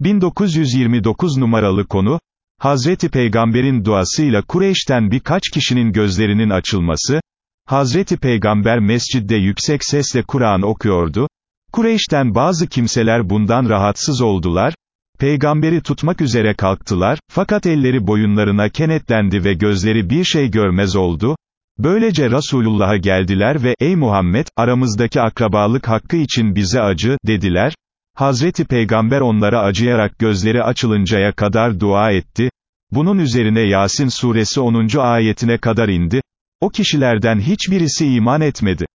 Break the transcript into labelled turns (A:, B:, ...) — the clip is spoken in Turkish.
A: 1929 numaralı konu, Hazreti Peygamber'in duasıyla Kureyş'ten birkaç kişinin gözlerinin açılması, Hazreti Peygamber mescidde yüksek sesle Kur'an okuyordu, Kureyş'ten bazı kimseler bundan rahatsız oldular, Peygamberi tutmak üzere kalktılar, fakat elleri boyunlarına kenetlendi ve gözleri bir şey görmez oldu, Böylece Resulullah'a geldiler ve, ey Muhammed, aramızdaki akrabalık hakkı için bize acı, dediler, Hazreti Peygamber onlara acıyarak gözleri açılıncaya kadar dua etti, bunun üzerine Yasin suresi 10. ayetine kadar indi, o kişilerden hiçbirisi iman etmedi.